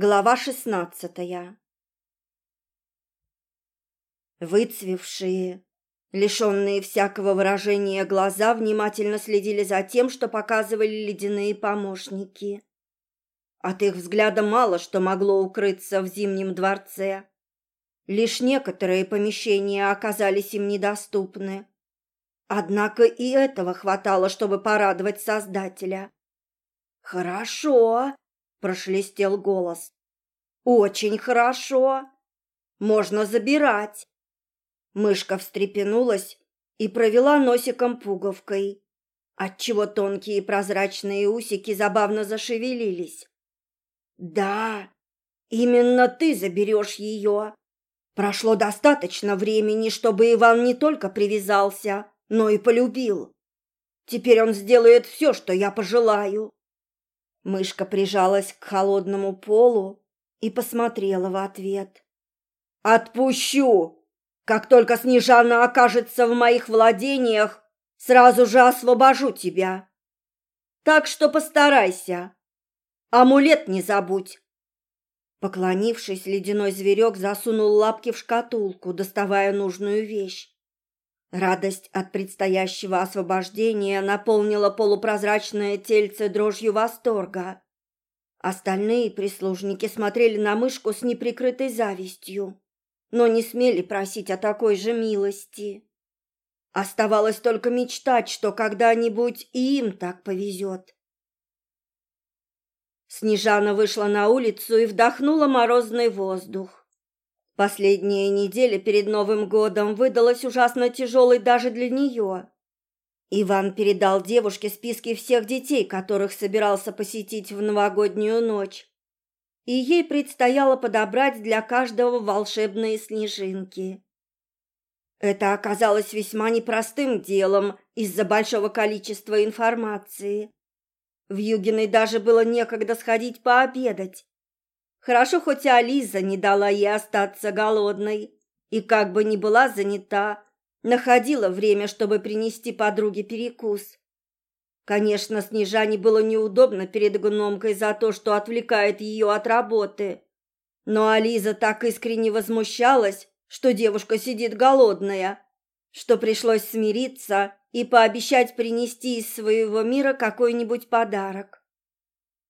Глава шестнадцатая Выцвевшие, лишенные всякого выражения глаза внимательно следили за тем, что показывали ледяные помощники. От их взгляда мало что могло укрыться в Зимнем дворце. Лишь некоторые помещения оказались им недоступны. Однако и этого хватало, чтобы порадовать Создателя. «Хорошо!» Прошелестел голос. «Очень хорошо. Можно забирать». Мышка встрепенулась и провела носиком пуговкой, отчего тонкие прозрачные усики забавно зашевелились. «Да, именно ты заберешь ее. Прошло достаточно времени, чтобы Иван не только привязался, но и полюбил. Теперь он сделает все, что я пожелаю». Мышка прижалась к холодному полу и посмотрела в ответ. «Отпущу! Как только Снежана окажется в моих владениях, сразу же освобожу тебя. Так что постарайся. Амулет не забудь!» Поклонившись, ледяной зверек засунул лапки в шкатулку, доставая нужную вещь. Радость от предстоящего освобождения наполнила полупрозрачное тельце дрожью восторга. Остальные прислужники смотрели на мышку с неприкрытой завистью, но не смели просить о такой же милости. Оставалось только мечтать, что когда-нибудь и им так повезет. Снежана вышла на улицу и вдохнула морозный воздух. Последняя неделя перед Новым годом выдалась ужасно тяжелой даже для нее. Иван передал девушке списки всех детей, которых собирался посетить в новогоднюю ночь. И ей предстояло подобрать для каждого волшебные снежинки. Это оказалось весьма непростым делом из-за большого количества информации. В Югиной даже было некогда сходить пообедать. Хорошо, хоть Ализа не дала ей остаться голодной и, как бы ни была занята, находила время, чтобы принести подруге перекус. Конечно, Снежане было неудобно перед гномкой за то, что отвлекает ее от работы. Но Ализа так искренне возмущалась, что девушка сидит голодная, что пришлось смириться и пообещать принести из своего мира какой-нибудь подарок.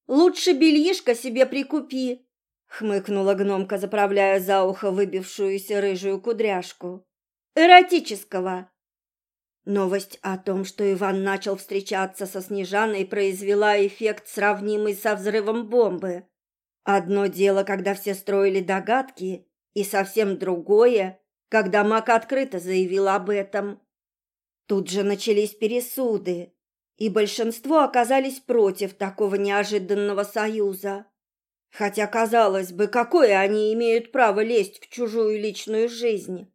«Лучше бельишко себе прикупи», хмыкнула гномка, заправляя за ухо выбившуюся рыжую кудряшку. Эротического. Новость о том, что Иван начал встречаться со Снежаной, произвела эффект, сравнимый со взрывом бомбы. Одно дело, когда все строили догадки, и совсем другое, когда Мак открыто заявил об этом. Тут же начались пересуды, и большинство оказались против такого неожиданного союза. Хотя, казалось бы, какое они имеют право лезть в чужую личную жизнь?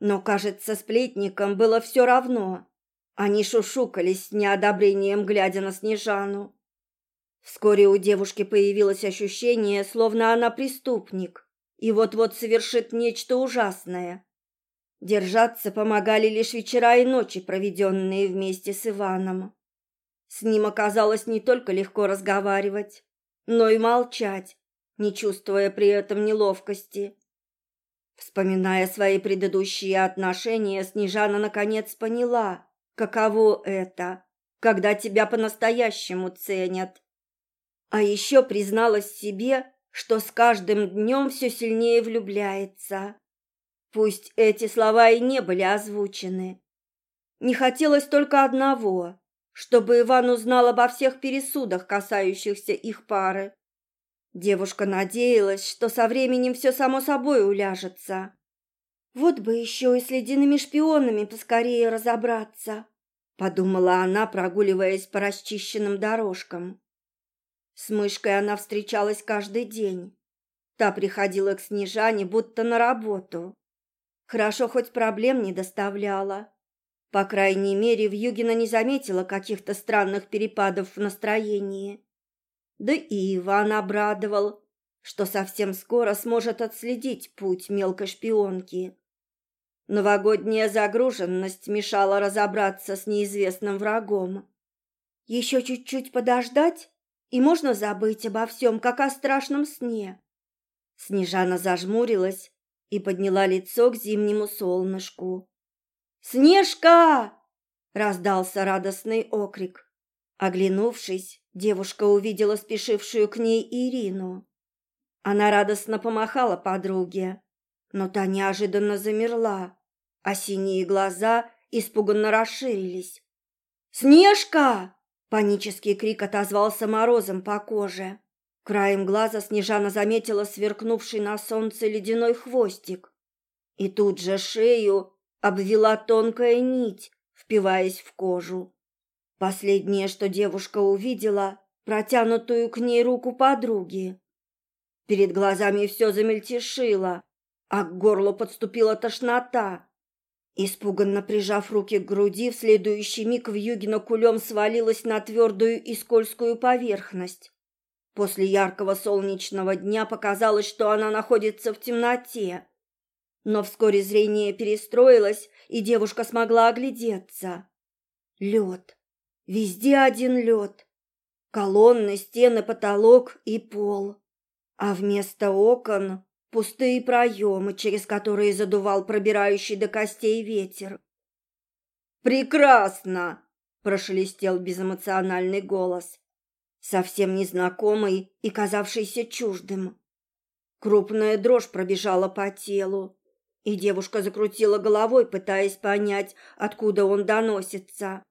Но, кажется, сплетникам было все равно. Они шушукались с неодобрением, глядя на Снежану. Вскоре у девушки появилось ощущение, словно она преступник и вот-вот совершит нечто ужасное. Держаться помогали лишь вечера и ночи, проведенные вместе с Иваном. С ним оказалось не только легко разговаривать, но и молчать, не чувствуя при этом неловкости. Вспоминая свои предыдущие отношения, Снежана наконец поняла, каково это, когда тебя по-настоящему ценят. А еще призналась себе, что с каждым днем все сильнее влюбляется. Пусть эти слова и не были озвучены. Не хотелось только одного чтобы Иван узнал обо всех пересудах, касающихся их пары. Девушка надеялась, что со временем все само собой уляжется. Вот бы еще и с ледяными шпионами поскорее разобраться, подумала она, прогуливаясь по расчищенным дорожкам. С мышкой она встречалась каждый день. Та приходила к Снежане будто на работу. Хорошо хоть проблем не доставляла. По крайней мере, Вьюгина не заметила каких-то странных перепадов в настроении. Да и Иван обрадовал, что совсем скоро сможет отследить путь мелкой шпионки. Новогодняя загруженность мешала разобраться с неизвестным врагом. Еще чуть-чуть подождать, и можно забыть обо всем, как о страшном сне, Снежана зажмурилась и подняла лицо к зимнему солнышку. «Снежка!» — раздался радостный окрик. Оглянувшись, девушка увидела спешившую к ней Ирину. Она радостно помахала подруге, но та неожиданно замерла, а синие глаза испуганно расширились. «Снежка!» — панический крик отозвался морозом по коже. Краем глаза Снежана заметила сверкнувший на солнце ледяной хвостик. И тут же шею обвела тонкая нить, впиваясь в кожу. Последнее, что девушка увидела, протянутую к ней руку подруги. Перед глазами все замельтешило, а к горлу подступила тошнота. Испуганно прижав руки к груди, в следующий миг Вьюгина кулем свалилась на твердую и скользкую поверхность. После яркого солнечного дня показалось, что она находится в темноте. Но вскоре зрение перестроилось, и девушка смогла оглядеться. Лед. Везде один лед. Колонны, стены, потолок и пол. А вместо окон пустые проемы, через которые задувал пробирающий до костей ветер. «Прекрасно!» – прошелестел безэмоциональный голос совсем незнакомый и казавшийся чуждым. Крупная дрожь пробежала по телу, и девушка закрутила головой, пытаясь понять, откуда он доносится.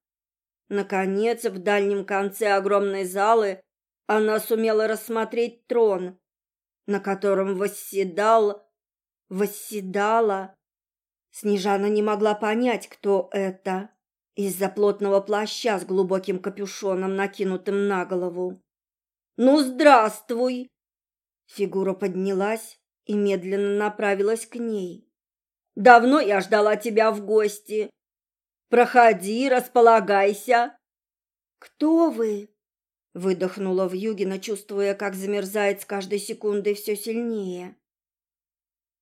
Наконец, в дальнем конце огромной залы она сумела рассмотреть трон, на котором восседал... восседала... Снежана не могла понять, кто это из-за плотного плаща с глубоким капюшоном, накинутым на голову. «Ну, здравствуй!» Фигура поднялась и медленно направилась к ней. «Давно я ждала тебя в гости. Проходи, располагайся». «Кто вы?» Выдохнула Вьюгина, чувствуя, как замерзает с каждой секундой все сильнее.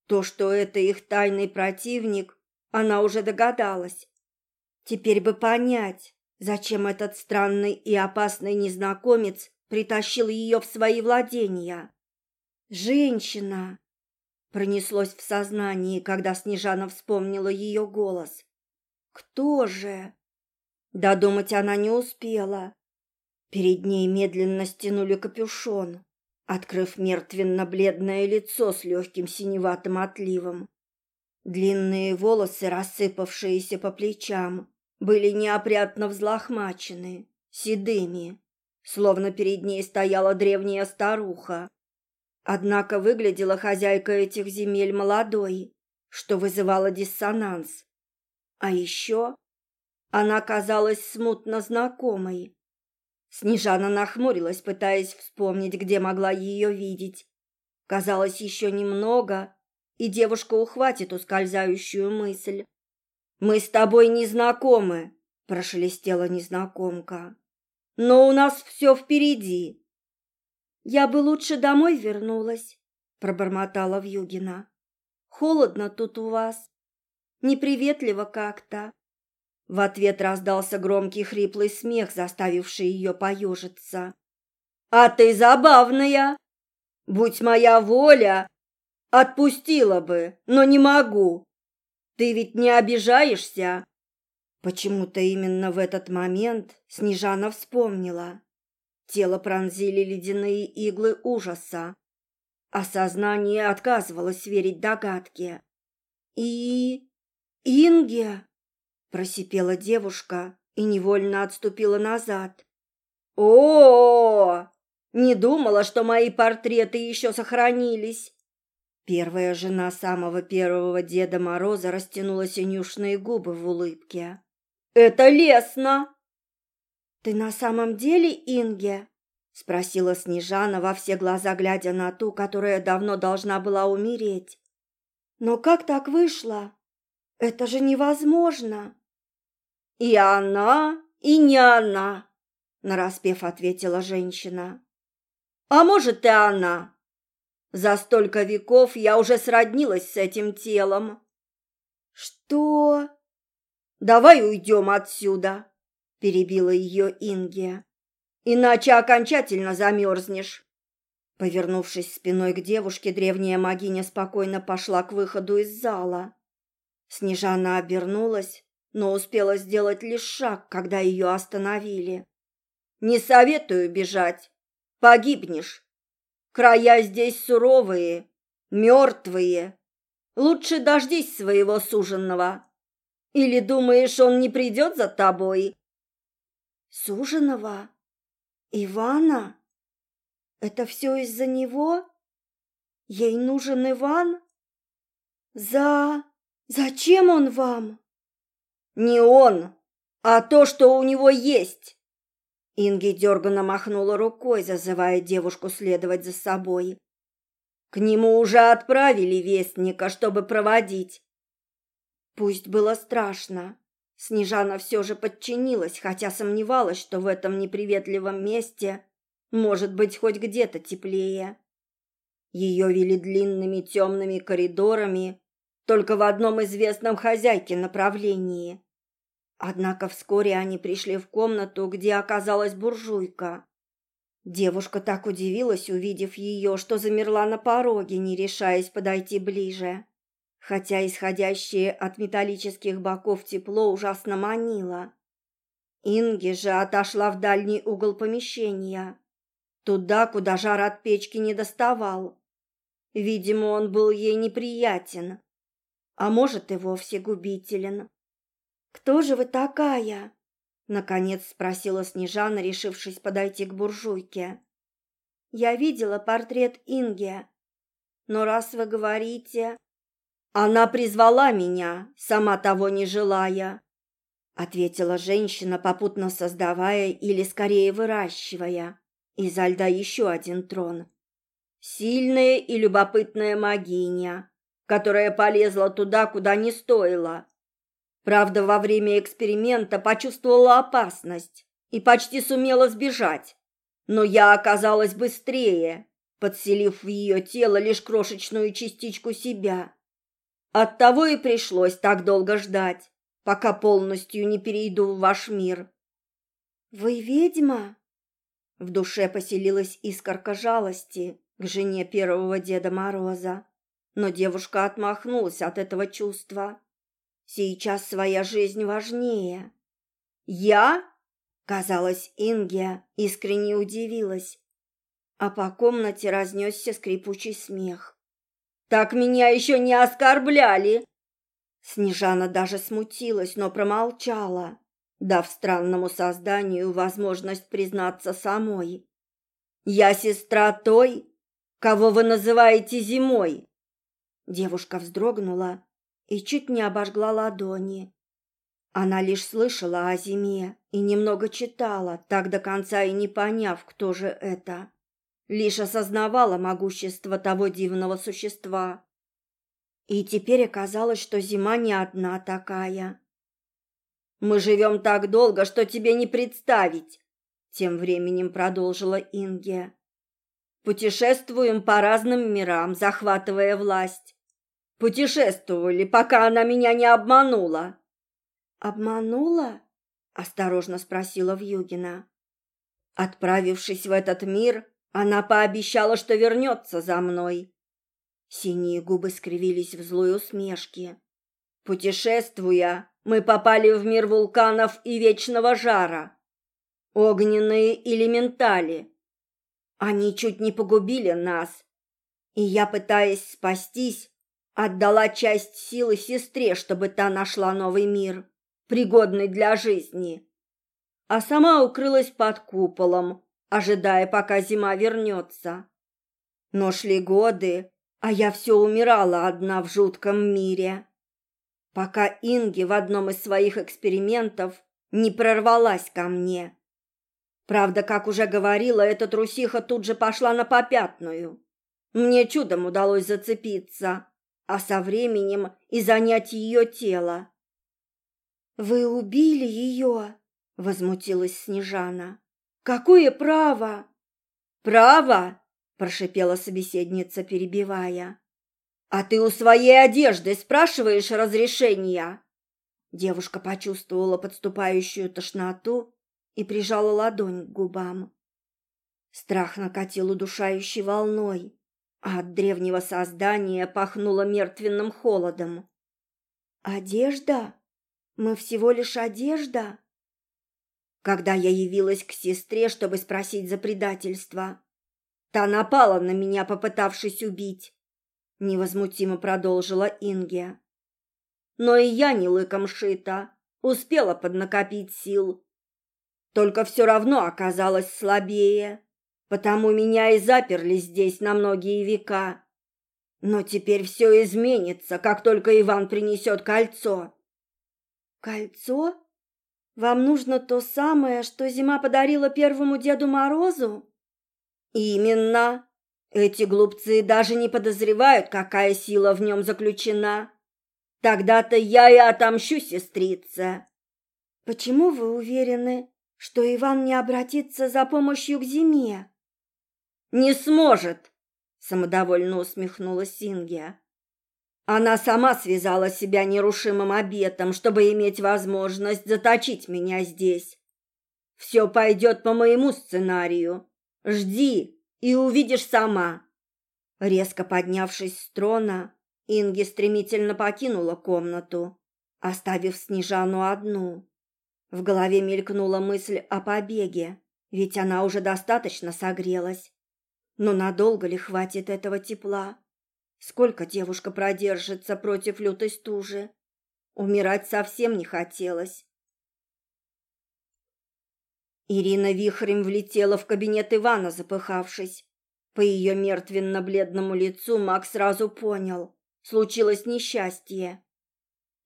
То, что это их тайный противник, она уже догадалась. Теперь бы понять, зачем этот странный и опасный незнакомец притащил ее в свои владения. «Женщина!» Пронеслось в сознании, когда Снежана вспомнила ее голос. «Кто же?» Додумать она не успела. Перед ней медленно стянули капюшон, открыв мертвенно-бледное лицо с легким синеватым отливом. Длинные волосы, рассыпавшиеся по плечам, были неопрятно взлохмачены, седыми, словно перед ней стояла древняя старуха. Однако выглядела хозяйка этих земель молодой, что вызывало диссонанс. А еще она казалась смутно знакомой. Снежана нахмурилась, пытаясь вспомнить, где могла ее видеть. Казалось, еще немного, и девушка ухватит ускользающую мысль. «Мы с тобой не знакомы», – прошелестела незнакомка. «Но у нас все впереди». «Я бы лучше домой вернулась», – пробормотала Вьюгина. «Холодно тут у вас. Неприветливо как-то». В ответ раздался громкий хриплый смех, заставивший ее поежиться. «А ты забавная! Будь моя воля, отпустила бы, но не могу. Ты ведь не обижаешься?» Почему-то именно в этот момент Снежана вспомнила. Тело пронзили ледяные иглы ужаса, а сознание отказывалось верить догадке. «И... Инге?» – просипела девушка и невольно отступила назад. о! Не думала, что мои портреты еще сохранились. Первая жена самого первого Деда Мороза растянула синюшные губы в улыбке. «Это лестно!» «Ты на самом деле Инге?» — спросила Снежана во все глаза, глядя на ту, которая давно должна была умереть. «Но как так вышло? Это же невозможно!» «И она, и не она!» — нараспев ответила женщина. «А может, и она!» За столько веков я уже сроднилась с этим телом. Что? Давай уйдем отсюда, перебила ее Инге. Иначе окончательно замерзнешь. Повернувшись спиной к девушке, древняя магиня спокойно пошла к выходу из зала. Снежана обернулась, но успела сделать лишь шаг, когда ее остановили. «Не советую бежать. Погибнешь. Края здесь суровые, мертвые. Лучше дождись своего суженного. Или думаешь, он не придет за тобой?» «Суженого? Ивана?» Это все из-за него? Ей нужен Иван? За... Зачем он вам? Не он, а то, что у него есть. Инги дерганно махнула рукой, зазывая девушку следовать за собой. К нему уже отправили вестника, чтобы проводить. Пусть было страшно. Снежана все же подчинилась, хотя сомневалась, что в этом неприветливом месте может быть, хоть где-то теплее. Ее вели длинными темными коридорами, только в одном известном хозяйке направлении. Однако вскоре они пришли в комнату, где оказалась буржуйка. Девушка так удивилась, увидев ее, что замерла на пороге, не решаясь подойти ближе. Хотя исходящее от металлических боков тепло ужасно манило. Инги же отошла в дальний угол помещения туда, куда жар от печки не доставал. Видимо, он был ей неприятен, а может и вовсе губителен. «Кто же вы такая?» — наконец спросила Снежана, решившись подойти к буржуйке. «Я видела портрет Инги, но раз вы говорите...» «Она призвала меня, сама того не желая», — ответила женщина, попутно создавая или скорее выращивая изо льда еще один трон. Сильная и любопытная магиня, которая полезла туда, куда не стоило. Правда, во время эксперимента почувствовала опасность и почти сумела сбежать. Но я оказалась быстрее, подселив в ее тело лишь крошечную частичку себя. Оттого и пришлось так долго ждать, пока полностью не перейду в ваш мир. «Вы ведьма?» В душе поселилась искорка жалости к жене первого Деда Мороза, но девушка отмахнулась от этого чувства. Сейчас своя жизнь важнее. «Я?» — казалось, Инге искренне удивилась, а по комнате разнесся скрипучий смех. «Так меня еще не оскорбляли!» Снежана даже смутилась, но промолчала дав странному созданию возможность признаться самой. «Я сестра той, кого вы называете зимой!» Девушка вздрогнула и чуть не обожгла ладони. Она лишь слышала о зиме и немного читала, так до конца и не поняв, кто же это. Лишь осознавала могущество того дивного существа. И теперь оказалось, что зима не одна такая. Мы живем так долго, что тебе не представить, тем временем продолжила Инге. Путешествуем по разным мирам, захватывая власть. Путешествовали, пока она меня не обманула. Обманула? осторожно спросила Вьюгина. Отправившись в этот мир, она пообещала, что вернется за мной. Синие губы скривились в злой усмешке. Путешествуя, мы попали в мир вулканов и вечного жара. Огненные элементали. Они чуть не погубили нас. И я, пытаясь спастись, отдала часть силы сестре, чтобы та нашла новый мир, пригодный для жизни. А сама укрылась под куполом, ожидая, пока зима вернется. Но шли годы, а я все умирала одна в жутком мире пока Инги в одном из своих экспериментов не прорвалась ко мне. Правда, как уже говорила, эта трусиха тут же пошла на попятную. Мне чудом удалось зацепиться, а со временем и занять ее тело. «Вы убили ее?» — возмутилась Снежана. «Какое право?» «Право?» — прошипела собеседница, перебивая. «А ты у своей одежды спрашиваешь разрешения?» Девушка почувствовала подступающую тошноту и прижала ладонь к губам. Страх накатил удушающей волной, а от древнего создания пахнуло мертвенным холодом. «Одежда? Мы всего лишь одежда?» Когда я явилась к сестре, чтобы спросить за предательство, та напала на меня, попытавшись убить. Невозмутимо продолжила Инге. Но и я не лыком шита, успела поднакопить сил. Только все равно оказалась слабее. Потому меня и заперли здесь на многие века. Но теперь все изменится, как только Иван принесет кольцо. Кольцо? Вам нужно то самое, что зима подарила первому Деду Морозу? Именно. Эти глупцы даже не подозревают, какая сила в нем заключена. Тогда-то я и отомщу сестрице. Почему вы уверены, что Иван не обратится за помощью к зиме? «Не сможет!» – самодовольно усмехнулась Сингия. Она сама связала себя нерушимым обетом, чтобы иметь возможность заточить меня здесь. Все пойдет по моему сценарию. Жди и увидишь сама. Резко поднявшись с трона, Инги стремительно покинула комнату, оставив Снежану одну. В голове мелькнула мысль о побеге, ведь она уже достаточно согрелась. Но надолго ли хватит этого тепла? Сколько девушка продержится против лютой стужи? Умирать совсем не хотелось. Ирина вихрем влетела в кабинет Ивана, запыхавшись. По ее мертвенно-бледному лицу Макс сразу понял. Случилось несчастье.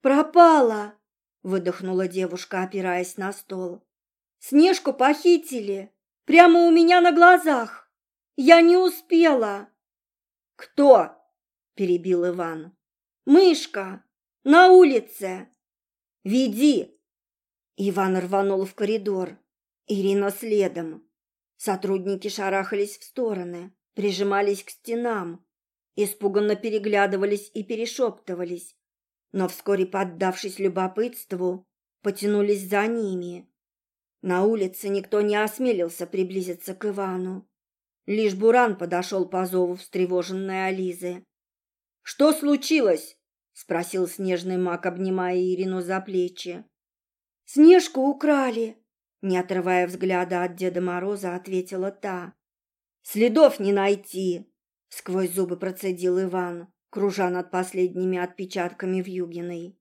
«Пропала!» — выдохнула девушка, опираясь на стол. «Снежку похитили! Прямо у меня на глазах!» Я не успела. Кто? Перебил Иван. Мышка на улице. Веди. Иван рванул в коридор. Ирина следом. Сотрудники шарахались в стороны, прижимались к стенам, испуганно переглядывались и перешептывались, но вскоре, поддавшись любопытству, потянулись за ними. На улице никто не осмелился приблизиться к Ивану. Лишь Буран подошел по зову встревоженной Ализы. «Что случилось?» — спросил снежный маг, обнимая Ирину за плечи. «Снежку украли!» — не отрывая взгляда от Деда Мороза, ответила та. «Следов не найти!» — сквозь зубы процедил Иван, кружа над последними отпечатками в Югиной.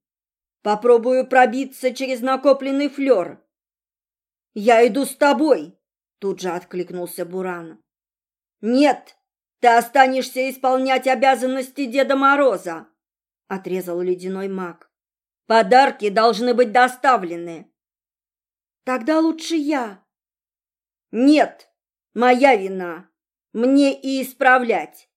«Попробую пробиться через накопленный флер!» «Я иду с тобой!» — тут же откликнулся Буран. «Нет, ты останешься исполнять обязанности Деда Мороза», — отрезал ледяной маг. «Подарки должны быть доставлены». «Тогда лучше я». «Нет, моя вина. Мне и исправлять».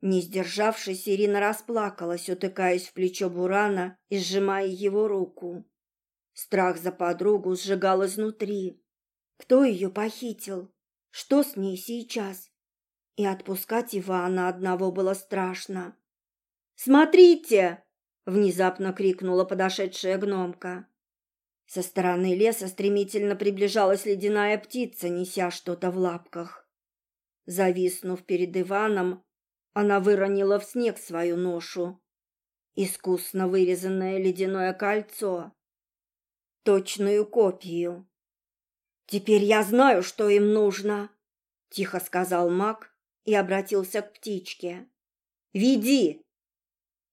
Не сдержавшись, Ирина расплакалась, утыкаясь в плечо Бурана и сжимая его руку. Страх за подругу сжигал изнутри. Кто ее похитил? Что с ней сейчас? И отпускать Ивана одного было страшно. «Смотрите!» — внезапно крикнула подошедшая гномка. Со стороны леса стремительно приближалась ледяная птица, неся что-то в лапках. Зависнув перед Иваном, она выронила в снег свою ношу. Искусно вырезанное ледяное кольцо. Точную копию. «Теперь я знаю, что им нужно», — тихо сказал маг, и обратился к птичке. «Веди!»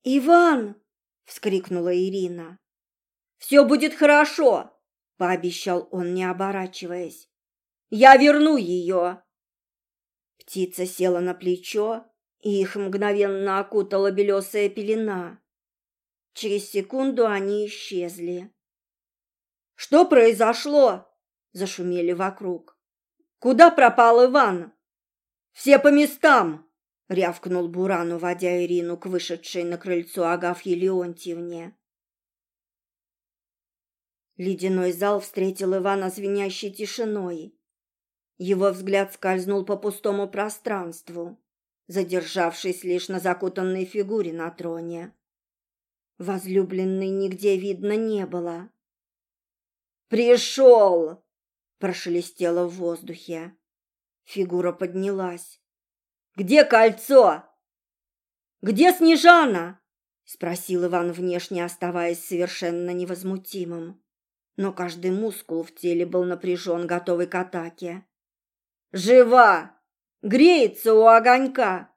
«Иван!» — вскрикнула Ирина. «Все будет хорошо!» — пообещал он, не оборачиваясь. «Я верну ее!» Птица села на плечо, и их мгновенно окутала белесая пелена. Через секунду они исчезли. «Что произошло?» – зашумели вокруг. «Куда пропал Иван?» «Все по местам!» — рявкнул Буран, уводя Ирину к вышедшей на крыльцо Агафье Леонтьевне. Ледяной зал встретил Ивана звенящей тишиной. Его взгляд скользнул по пустому пространству, задержавшись лишь на закутанной фигуре на троне. Возлюбленной нигде видно не было. «Пришел!» – прошелестело в воздухе. Фигура поднялась. «Где кольцо?» «Где Снежана?» — спросил Иван, внешне оставаясь совершенно невозмутимым. Но каждый мускул в теле был напряжен, готовый к атаке. «Жива! Греется у огонька!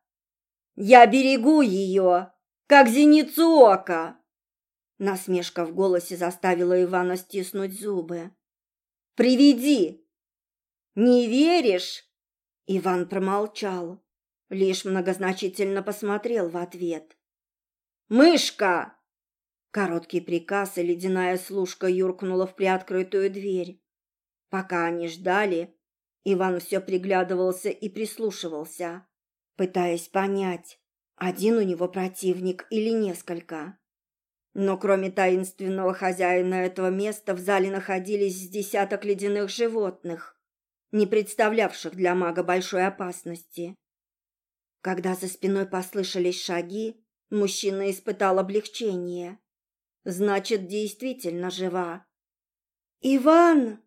Я берегу ее, как зеницу ока!» Насмешка в голосе заставила Ивана стиснуть зубы. «Приведи!» «Не веришь?» Иван промолчал, лишь многозначительно посмотрел в ответ. «Мышка!» Короткий приказ, и ледяная служка юркнула в приоткрытую дверь. Пока они ждали, Иван все приглядывался и прислушивался, пытаясь понять, один у него противник или несколько. Но кроме таинственного хозяина этого места в зале находились десяток ледяных животных, не представлявших для мага большой опасности. Когда за спиной послышались шаги, мужчина испытал облегчение. Значит, действительно жива. «Иван!»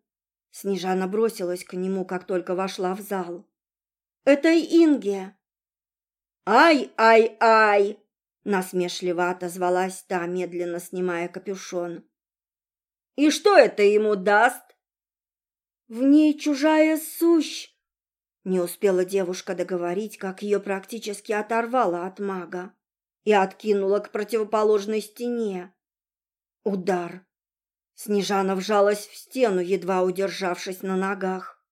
Снежана бросилась к нему, как только вошла в зал. «Это Инге!» «Ай-ай-ай!» Насмешливо отозвалась та, медленно снимая капюшон. «И что это ему даст?» «В ней чужая сущ!» Не успела девушка договорить, как ее практически оторвало от мага и откинула к противоположной стене. Удар. Снежана вжалась в стену, едва удержавшись на ногах.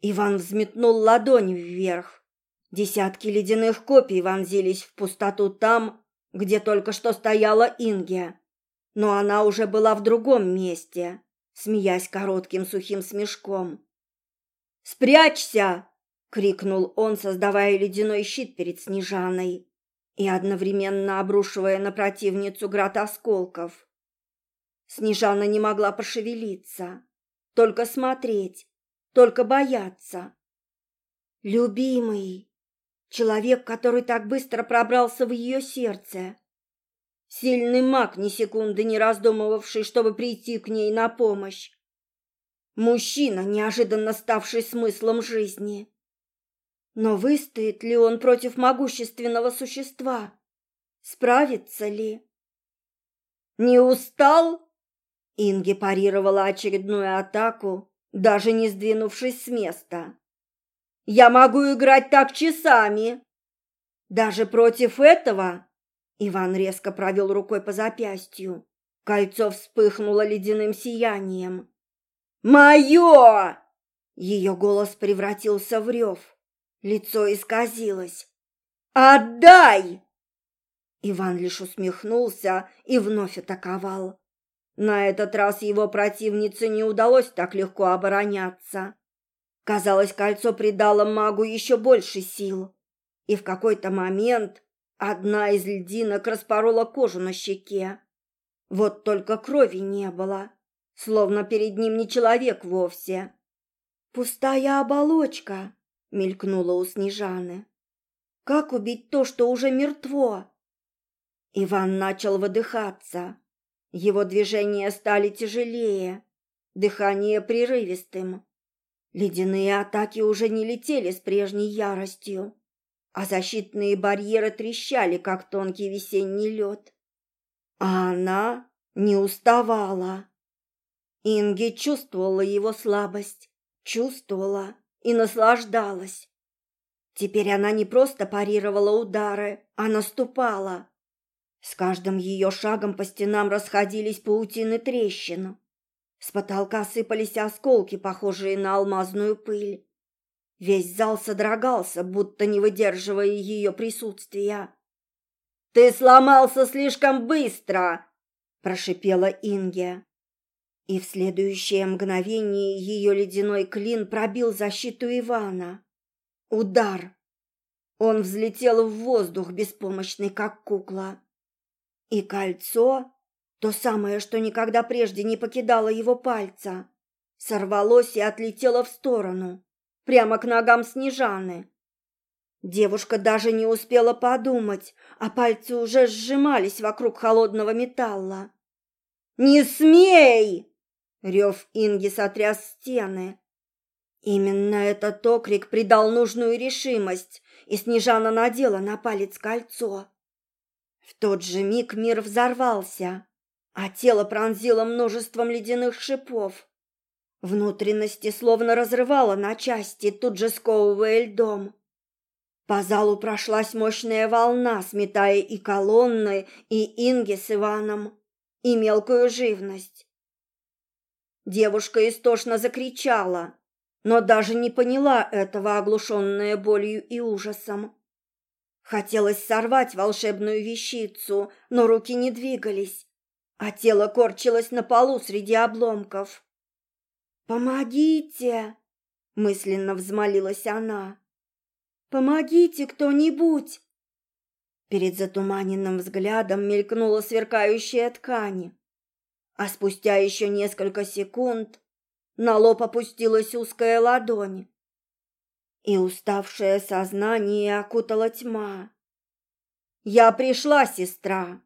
Иван взметнул ладонь вверх. Десятки ледяных копий вонзились в пустоту там, где только что стояла Инге. Но она уже была в другом месте, смеясь коротким сухим смешком. «Спрячься!» — крикнул он, создавая ледяной щит перед Снежаной и одновременно обрушивая на противницу град осколков. Снежана не могла пошевелиться, только смотреть, только бояться. Любимый, человек, который так быстро пробрался в ее сердце. Сильный маг, ни секунды не раздумывавший, чтобы прийти к ней на помощь. Мужчина, неожиданно ставший смыслом жизни. Но выстоит ли он против могущественного существа? Справится ли? «Не устал?» Инги парировала очередную атаку, даже не сдвинувшись с места. «Я могу играть так часами!» «Даже против этого?» Иван резко провел рукой по запястью. Кольцо вспыхнуло ледяным сиянием. «Мое!» Ее голос превратился в рев. Лицо исказилось. «Отдай!» Иван лишь усмехнулся и вновь атаковал. На этот раз его противнице не удалось так легко обороняться. Казалось, кольцо придало магу еще больше сил. И в какой-то момент одна из льдинок распорола кожу на щеке. Вот только крови не было, словно перед ним не человек вовсе. «Пустая оболочка», — мелькнула у Снежаны. «Как убить то, что уже мертво?» Иван начал выдыхаться. Его движения стали тяжелее, дыхание прерывистым. Ледяные атаки уже не летели с прежней яростью, а защитные барьеры трещали, как тонкий весенний лед. А она не уставала. Инги чувствовала его слабость, чувствовала и наслаждалась. Теперь она не просто парировала удары, а наступала, с каждым ее шагом по стенам расходились паутины трещин. С потолка сыпались осколки, похожие на алмазную пыль. Весь зал содрогался, будто не выдерживая ее присутствия. «Ты сломался слишком быстро!» – прошипела Инге. И в следующее мгновение ее ледяной клин пробил защиту Ивана. Удар! Он взлетел в воздух, беспомощный, как кукла. И кольцо, то самое, что никогда прежде не покидало его пальца, сорвалось и отлетело в сторону, прямо к ногам Снежаны. Девушка даже не успела подумать, а пальцы уже сжимались вокруг холодного металла. «Не смей!» — рев Инги сотряс стены. Именно этот окрик придал нужную решимость, и Снежана надела на палец кольцо. В тот же миг мир взорвался, а тело пронзило множеством ледяных шипов. Внутренности словно разрывало на части, тут же сковывая льдом. По залу прошлась мощная волна, сметая и колонны, и Инги с Иваном, и мелкую живность. Девушка истошно закричала, но даже не поняла этого, оглушенная болью и ужасом. Хотелось сорвать волшебную вещицу, но руки не двигались, а тело корчилось на полу среди обломков. «Помогите!» — мысленно взмолилась она. «Помогите кто-нибудь!» Перед затуманенным взглядом мелькнула сверкающая ткань, а спустя еще несколько секунд на лоб опустилась узкая ладонь, и уставшее сознание окутала тьма. «Я пришла, сестра!»